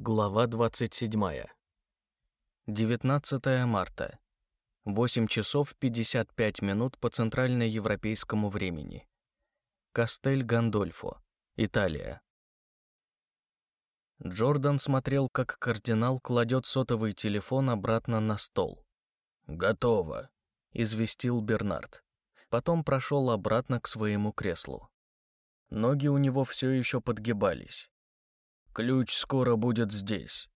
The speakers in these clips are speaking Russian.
Глава 27. 19 марта. 8 часов 55 минут по центральноевропейскому времени. Кастель Гандольфо, Италия. Джордан смотрел, как кардинал кладет сотовый телефон обратно на стол. «Готово», — известил Бернард. Потом прошел обратно к своему креслу. Ноги у него все еще подгибались. Ключ скоро будет здесь».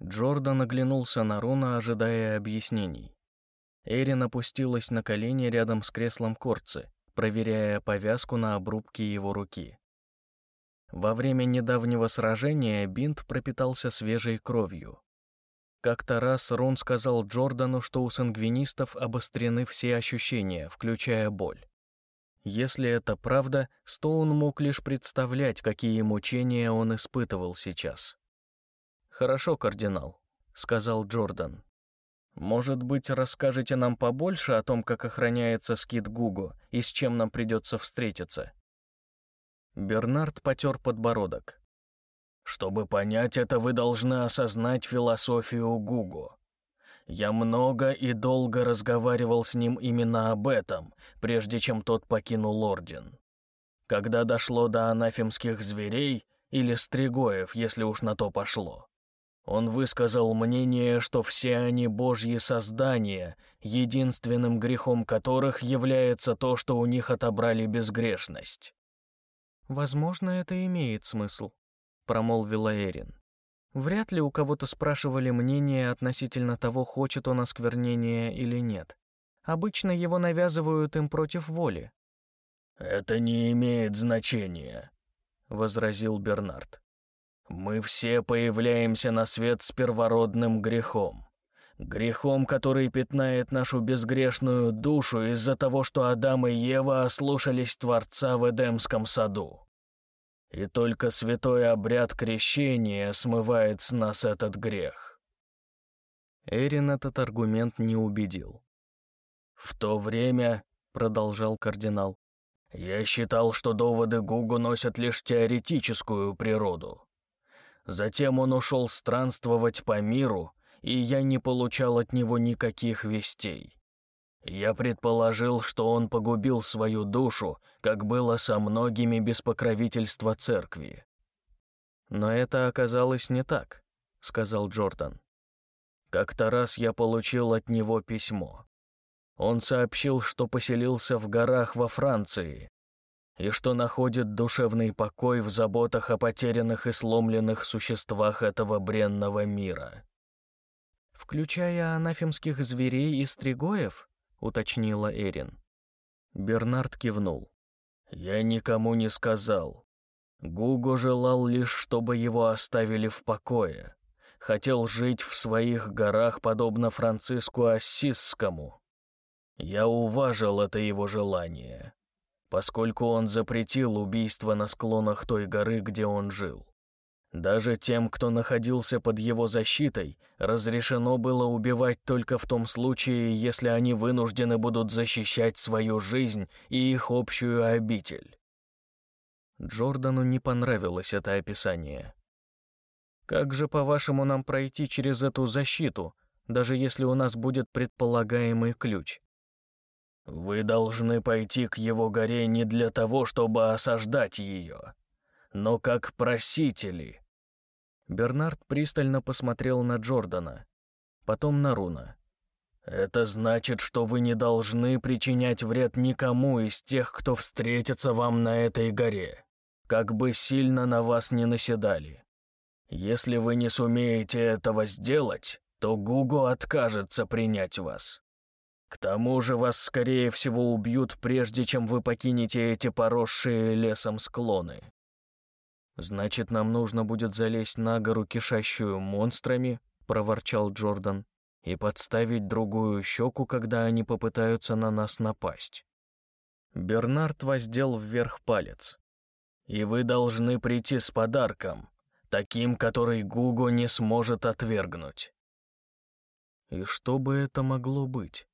Джордан оглянулся на Руна, ожидая объяснений. Эрин опустилась на колени рядом с креслом Корцы, проверяя повязку на обрубке его руки. Во время недавнего сражения бинт пропитался свежей кровью. Как-то раз Рун сказал Джордану, что у сангвинистов обострены все ощущения, включая боль. Если это правда, Стоун мог лишь представлять, какие мучения он испытывал сейчас. «Хорошо, кардинал», — сказал Джордан. «Может быть, расскажете нам побольше о том, как охраняется скит Гуго и с чем нам придется встретиться?» Бернард потер подбородок. «Чтобы понять это, вы должны осознать философию Гуго. Я много и долго разговаривал с ним именно об этом, прежде чем тот покинул Орден. Когда дошло до анафемских зверей, или стригоев, если уж на то пошло, он высказал мнение, что все они божьи создания, единственным грехом которых является то, что у них отобрали безгрешность. «Возможно, это имеет смысл», — промолвила Эрин. Вряд ли у кого-то спрашивали мнение относительно того, хочет он осквернения или нет. Обычно его навязывают им против воли. «Это не имеет значения», — возразил Бернард. «Мы все появляемся на свет с первородным грехом. Грехом, который пятнает нашу безгрешную душу из-за того, что Адам и Ева ослушались Творца в Эдемском саду. И только святой обряд крещения смывает с нас этот грех. Эрин этот аргумент не убедил. В то время, продолжал кардинал, я считал, что доводы Гугу носят лишь теоретическую природу. Затем он ушел странствовать по миру, и я не получал от него никаких вестей. Я предположил, что он погубил свою душу, как было со многими без покровительства церкви. Но это оказалось не так, сказал Джордан. Как-то раз я получил от него письмо. Он сообщил, что поселился в горах во Франции и что находит душевный покой в заботах о потерянных и сломленных существах этого бренного мира. «Включая анафемских зверей и стригоев?» Уточнила Эрин. Бернард кивнул. Я никому не сказал. Гуго желал лишь, чтобы его оставили в покое. Хотел жить в своих горах, подобно Франциску Ассисскому. Я уважил это его желание, поскольку он запретил убийство на склонах той горы, где он жил. Даже тем, кто находился под его защитой, разрешено было убивать только в том случае, если они вынуждены будут защищать свою жизнь и их общую обитель. Джордану не понравилось это описание. «Как же, по-вашему, нам пройти через эту защиту, даже если у нас будет предполагаемый ключ?» «Вы должны пойти к его горе не для того, чтобы осаждать ее, но как просители». Бернард пристально посмотрел на Джордана, потом на Руна. «Это значит, что вы не должны причинять вред никому из тех, кто встретится вам на этой горе, как бы сильно на вас не наседали. Если вы не сумеете этого сделать, то Гугу откажется принять вас. К тому же вас, скорее всего, убьют, прежде чем вы покинете эти поросшие лесом склоны. «Значит, нам нужно будет залезть на гору, кишащую монстрами», — проворчал Джордан, «и подставить другую щеку, когда они попытаются на нас напасть». Бернард воздел вверх палец. «И вы должны прийти с подарком, таким, который Гуго не сможет отвергнуть». «И что бы это могло быть?»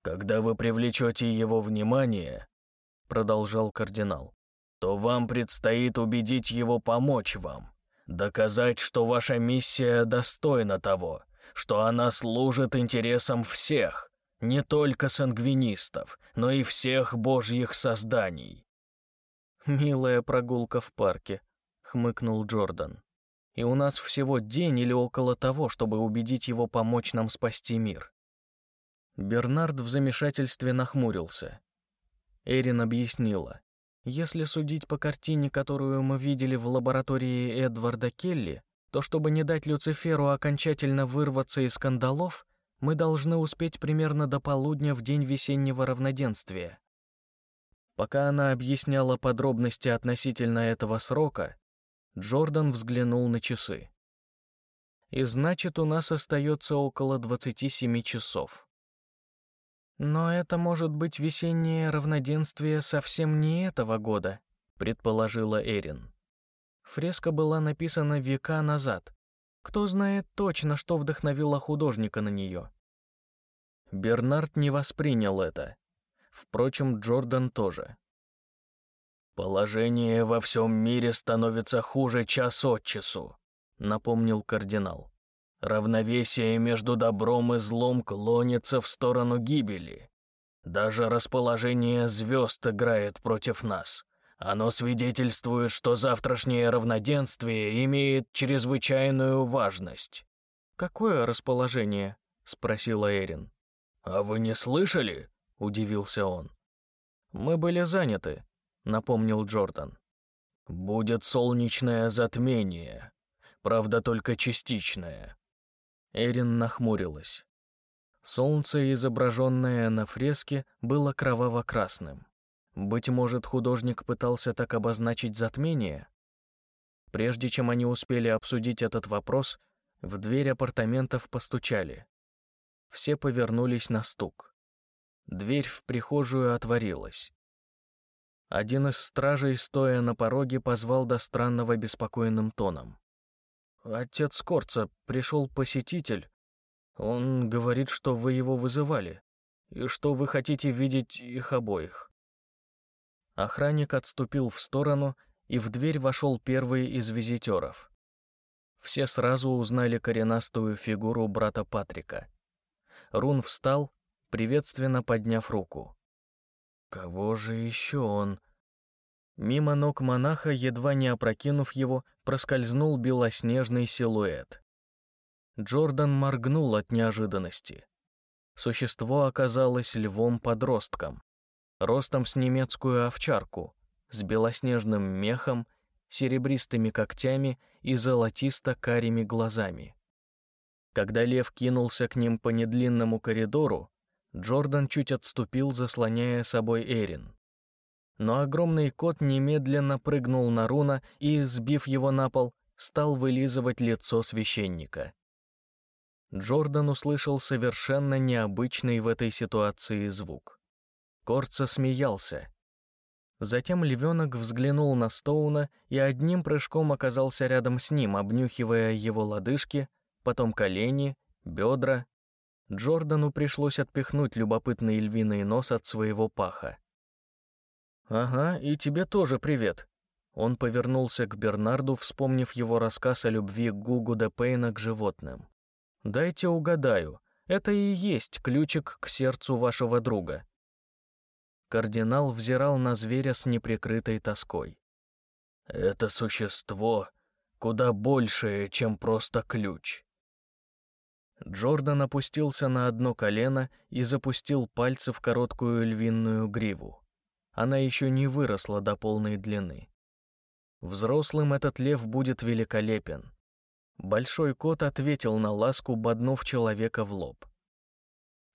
«Когда вы привлечете его внимание», — продолжал кардинал, то вам предстоит убедить его помочь вам, доказать, что ваша миссия достойна того, что она служит интересам всех, не только сангвинистов, но и всех божьих созданий. «Милая прогулка в парке», — хмыкнул Джордан. «И у нас всего день или около того, чтобы убедить его помочь нам спасти мир». Бернард в замешательстве нахмурился. Эрин объяснила. Если судить по картине, которую мы видели в лаборатории Эдварда Келли, то чтобы не дать Люциферу окончательно вырваться из скандалов, мы должны успеть примерно до полудня в день весеннего равноденствия. Пока она объясняла подробности относительно этого срока, Джордан взглянул на часы. И значит, у нас остается около 27 часов. Но это может быть весеннее равноденствие совсем не этого года, предположила Эрин. Фреска была написана века назад. Кто знает точно, что вдохновило художника на нее. Бернард не воспринял это, Впрочем, Джордан тоже. «Положение во всем мире становится хуже час от часу», — напомнил кардинал. «Равновесие между добром и злом клонится в сторону гибели. Даже расположение звезд играет против нас. Оно свидетельствует, что завтрашнее равноденствие имеет чрезвычайную важность». «Какое расположение?» — спросила Эрин. «А вы не слышали?» — удивился он. «Мы были заняты», — напомнил Джордан. «Будет солнечное затмение, правда, только частичное». Эрин нахмурилась. Солнце, изображенное на фреске, было кроваво-красным. Быть может, художник пытался так обозначить затмение? Прежде чем они успели обсудить этот вопрос, в дверь апартаментов постучали. Все повернулись на стук. Дверь в прихожую отворилась. Один из стражей, стоя на пороге, позвал до странного беспокойным тоном. «Отец Корца, пришел посетитель. Он говорит, что вы его вызывали, и что вы хотите видеть их обоих». Охранник отступил в сторону, и в дверь вошел первый из визитеров. Все сразу узнали коренастую фигуру брата Патрика. Рун встал приветственно подняв руку. Кого же еще он? Мимо ног монаха, едва не опрокинув его, проскользнул белоснежный силуэт. Джордан моргнул от неожиданности. Существо оказалось львом-подростком, ростом с немецкую овчарку, с белоснежным мехом, серебристыми когтями и золотисто-карими глазами. Когда лев кинулся к ним по недлинному коридору, Джордан чуть отступил, заслоняя собой Эрин. Но огромный кот немедленно прыгнул на Руна и, сбив его на пол, стал вылизывать лицо священника. Джордан услышал совершенно необычный в этой ситуации звук. Корца смеялся. Затем львенок взглянул на Стоуна и одним прыжком оказался рядом с ним, обнюхивая его лодыжки, потом колени, бедра, Джордану пришлось отпихнуть любопытный львиный нос от своего паха. «Ага, и тебе тоже привет». Он повернулся к Бернарду, вспомнив его рассказ о любви Гугу де Пейна к животным. «Дайте угадаю, это и есть ключик к сердцу вашего друга». Кардинал взирал на зверя с неприкрытой тоской. «Это существо куда большее, чем просто ключ. Джордан опустился на одно колено и запустил пальцы в короткую львиную гриву. Она еще не выросла до полной длины. Взрослым этот лев будет великолепен. Большой кот ответил на ласку, боднув человека в лоб.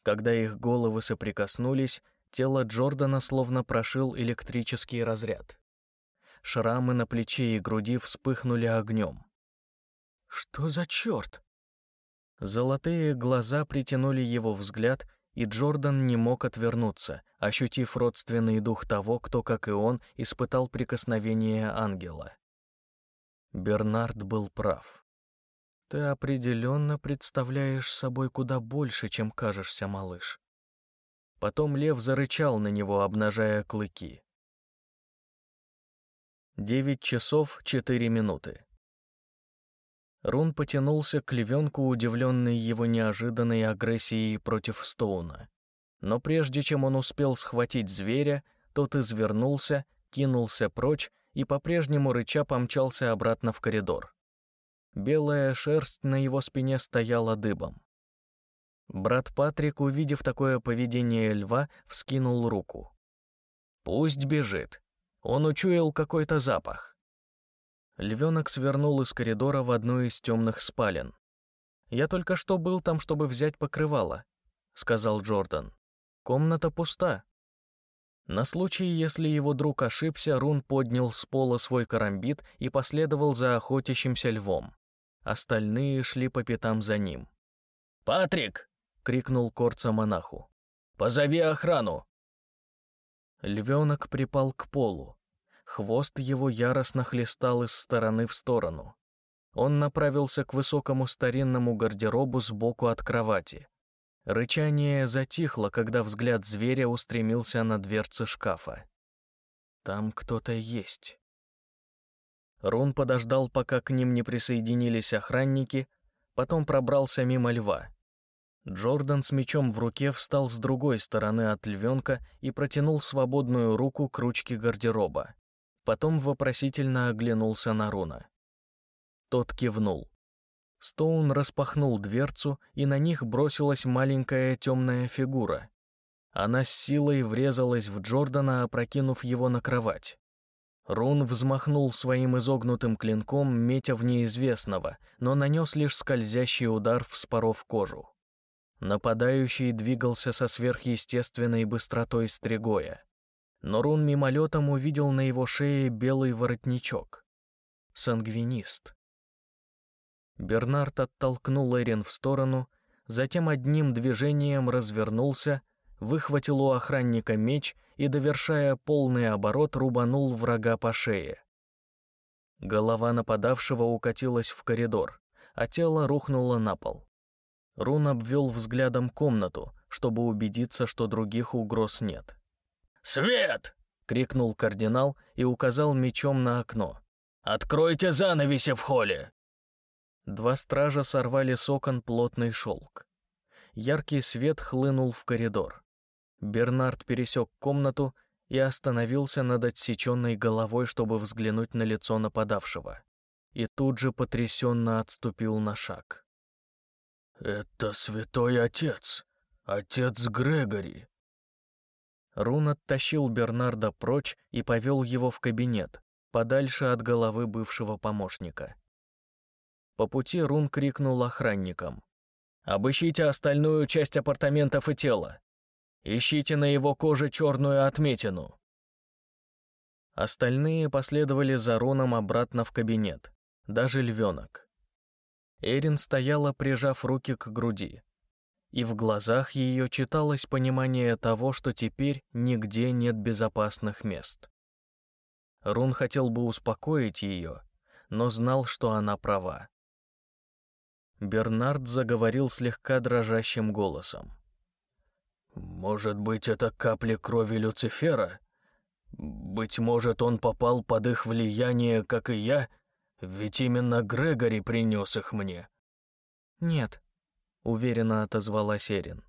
Когда их головы соприкоснулись, тело Джордана словно прошил электрический разряд. Шрамы на плече и груди вспыхнули огнем. «Что за черт?» Золотые глаза притянули его взгляд, и Джордан не мог отвернуться, ощутив родственный дух того, кто, как и он, испытал прикосновение ангела. Бернард был прав. Ты определенно представляешь собой куда больше, чем кажешься, малыш. Потом лев зарычал на него, обнажая клыки. Девять часов четыре минуты. Рун потянулся к львенку, удивленный его неожиданной агрессией против Стоуна. Но прежде чем он успел схватить зверя, тот извернулся, кинулся прочь и по-прежнему рыча помчался обратно в коридор. Белая шерсть на его спине стояла дыбом. Брат Патрик, увидев такое поведение льва, вскинул руку. «Пусть бежит. Он учуял какой-то запах. Львенок свернул из коридора в одну из темных спален. «Я только что был там, чтобы взять покрывало», — сказал Джордан. «Комната пуста». На случай, если его друг ошибся, Рун поднял с пола свой карамбит и последовал за охотящимся львом. Остальные шли по пятам за ним. «Патрик!» — крикнул Корца монаху. «Позови охрану!» Львенок припал к полу, Хвост его яростно хлестал из стороны в сторону. Он направился к высокому старинному гардеробу сбоку от кровати. Рычание затихло, когда взгляд зверя устремился на дверцы шкафа. Там кто-то есть. Рун подождал, пока к ним не присоединились охранники, потом пробрался мимо льва. Джордан с мечом в руке встал с другой стороны от львенка и протянул свободную руку к ручке гардероба потом вопросительно оглянулся на Руна. Тот кивнул. Стоун распахнул дверцу, и на них бросилась маленькая темная фигура. Она с силой врезалась в Джордана, опрокинув его на кровать. Рун взмахнул своим изогнутым клинком, метя в неизвестного, но нанес лишь скользящий удар, вспоров кожу. Нападающий двигался со сверхъестественной быстротой стригоя но Рун мимолетом увидел на его шее белый воротничок. Сангвинист. Бернард оттолкнул Эрин в сторону, затем одним движением развернулся, выхватил у охранника меч и, довершая полный оборот, рубанул врага по шее. Голова нападавшего укатилась в коридор, а тело рухнуло на пол. Рун обвел взглядом комнату, чтобы убедиться, что других угроз нет. «Свет!» — крикнул кардинал и указал мечом на окно. «Откройте занавеси в холле!» Два стража сорвали с окон плотный шелк. Яркий свет хлынул в коридор. Бернард пересек комнату и остановился над отсеченной головой, чтобы взглянуть на лицо нападавшего. И тут же потрясенно отступил на шаг. «Это святой отец, отец Грегори», Рун оттащил Бернарда прочь и повел его в кабинет, подальше от головы бывшего помощника. По пути Рун крикнул охранникам. «Обыщите остальную часть апартаментов и тела. Ищите на его коже черную отметину». Остальные последовали за Руном обратно в кабинет, даже львенок. Эрин стояла, прижав руки к груди и в глазах ее читалось понимание того, что теперь нигде нет безопасных мест. Рун хотел бы успокоить ее, но знал, что она права. Бернард заговорил слегка дрожащим голосом. «Может быть, это капли крови Люцифера? Быть может, он попал под их влияние, как и я, ведь именно Грегори принес их мне». «Нет, уверенно отозвалась Эрин.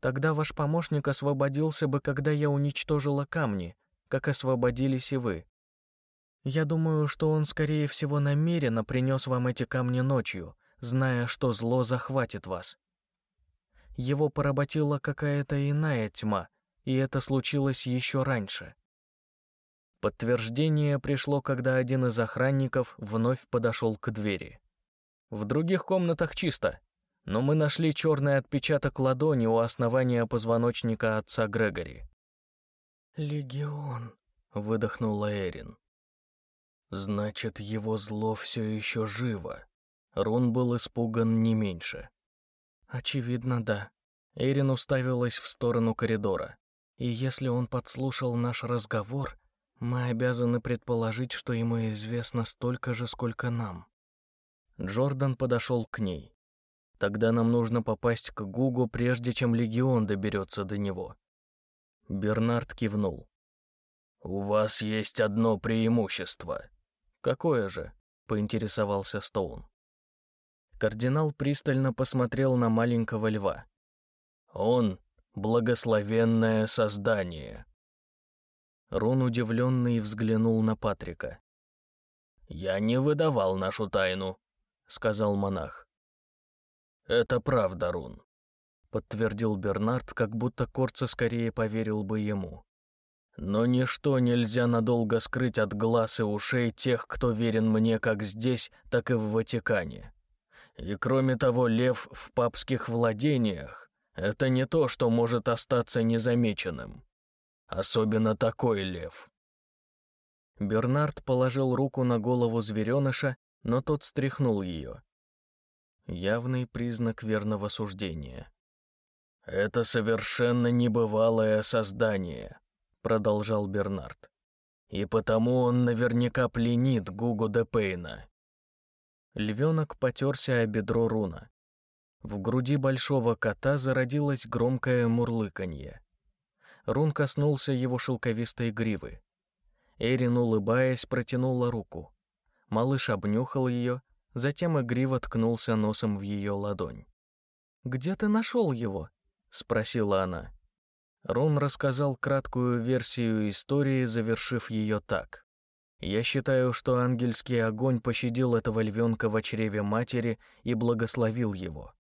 Тогда ваш помощник освободился бы, когда я уничтожила камни, как освободились и вы. Я думаю, что он, скорее всего, намеренно принес вам эти камни ночью, зная, что зло захватит вас. Его поработила какая-то иная тьма, и это случилось еще раньше. Подтверждение пришло, когда один из охранников вновь подошел к двери. В других комнатах чисто, но мы нашли черный отпечаток ладони у основания позвоночника отца Грегори. «Легион», — выдохнула Эрин. «Значит, его зло все еще живо». Рун был испуган не меньше. «Очевидно, да». Эрин уставилась в сторону коридора. «И если он подслушал наш разговор, мы обязаны предположить, что ему известно столько же, сколько нам». Джордан подошел к ней. Тогда нам нужно попасть к Гугу, прежде чем Легион доберется до него. Бернард кивнул. «У вас есть одно преимущество». «Какое же?» — поинтересовался Стоун. Кардинал пристально посмотрел на маленького льва. «Он — благословенное создание». Рон удивленный взглянул на Патрика. «Я не выдавал нашу тайну», — сказал монах. «Это правда, Рун», — подтвердил Бернард, как будто Корца скорее поверил бы ему. «Но ничто нельзя надолго скрыть от глаз и ушей тех, кто верен мне как здесь, так и в Ватикане. И кроме того, лев в папских владениях — это не то, что может остаться незамеченным. Особенно такой лев». Бернард положил руку на голову звереныша, но тот стряхнул ее. Явный признак верного суждения. «Это совершенно небывалое создание», — продолжал Бернард. «И потому он наверняка пленит Гугу де Пейна». Львенок потерся о бедро руна. В груди большого кота зародилось громкое мурлыканье. Рун коснулся его шелковистой гривы. Эрин, улыбаясь, протянула руку. Малыш обнюхал ее, затем игриво ткнулся носом в ее ладонь. «Где ты нашел его?» — спросила она. Рун рассказал краткую версию истории, завершив ее так. «Я считаю, что ангельский огонь пощадил этого львенка в чреве матери и благословил его».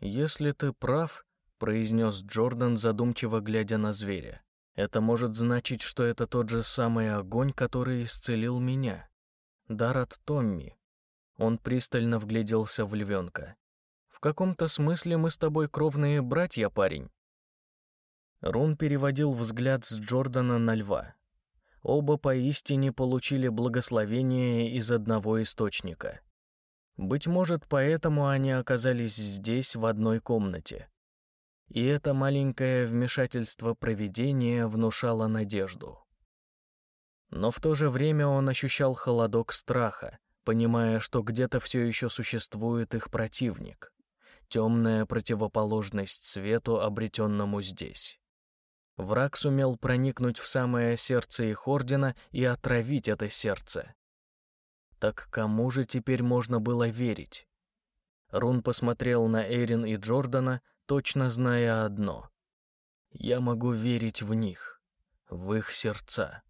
«Если ты прав», — произнес Джордан, задумчиво глядя на зверя, «это может значить, что это тот же самый огонь, который исцелил меня. Дар от Томми, он пристально вгляделся в львенка. «В каком-то смысле мы с тобой кровные братья, парень». Рун переводил взгляд с Джордана на льва. Оба поистине получили благословение из одного источника. Быть может, поэтому они оказались здесь в одной комнате. И это маленькое вмешательство провидения внушало надежду. Но в то же время он ощущал холодок страха, понимая, что где-то все еще существует их противник, темная противоположность свету, обретенному здесь. Враг сумел проникнуть в самое сердце их ордена и отравить это сердце. Так кому же теперь можно было верить? Рун посмотрел на Эрин и Джордана, точно зная одно. Я могу верить в них, в их сердца.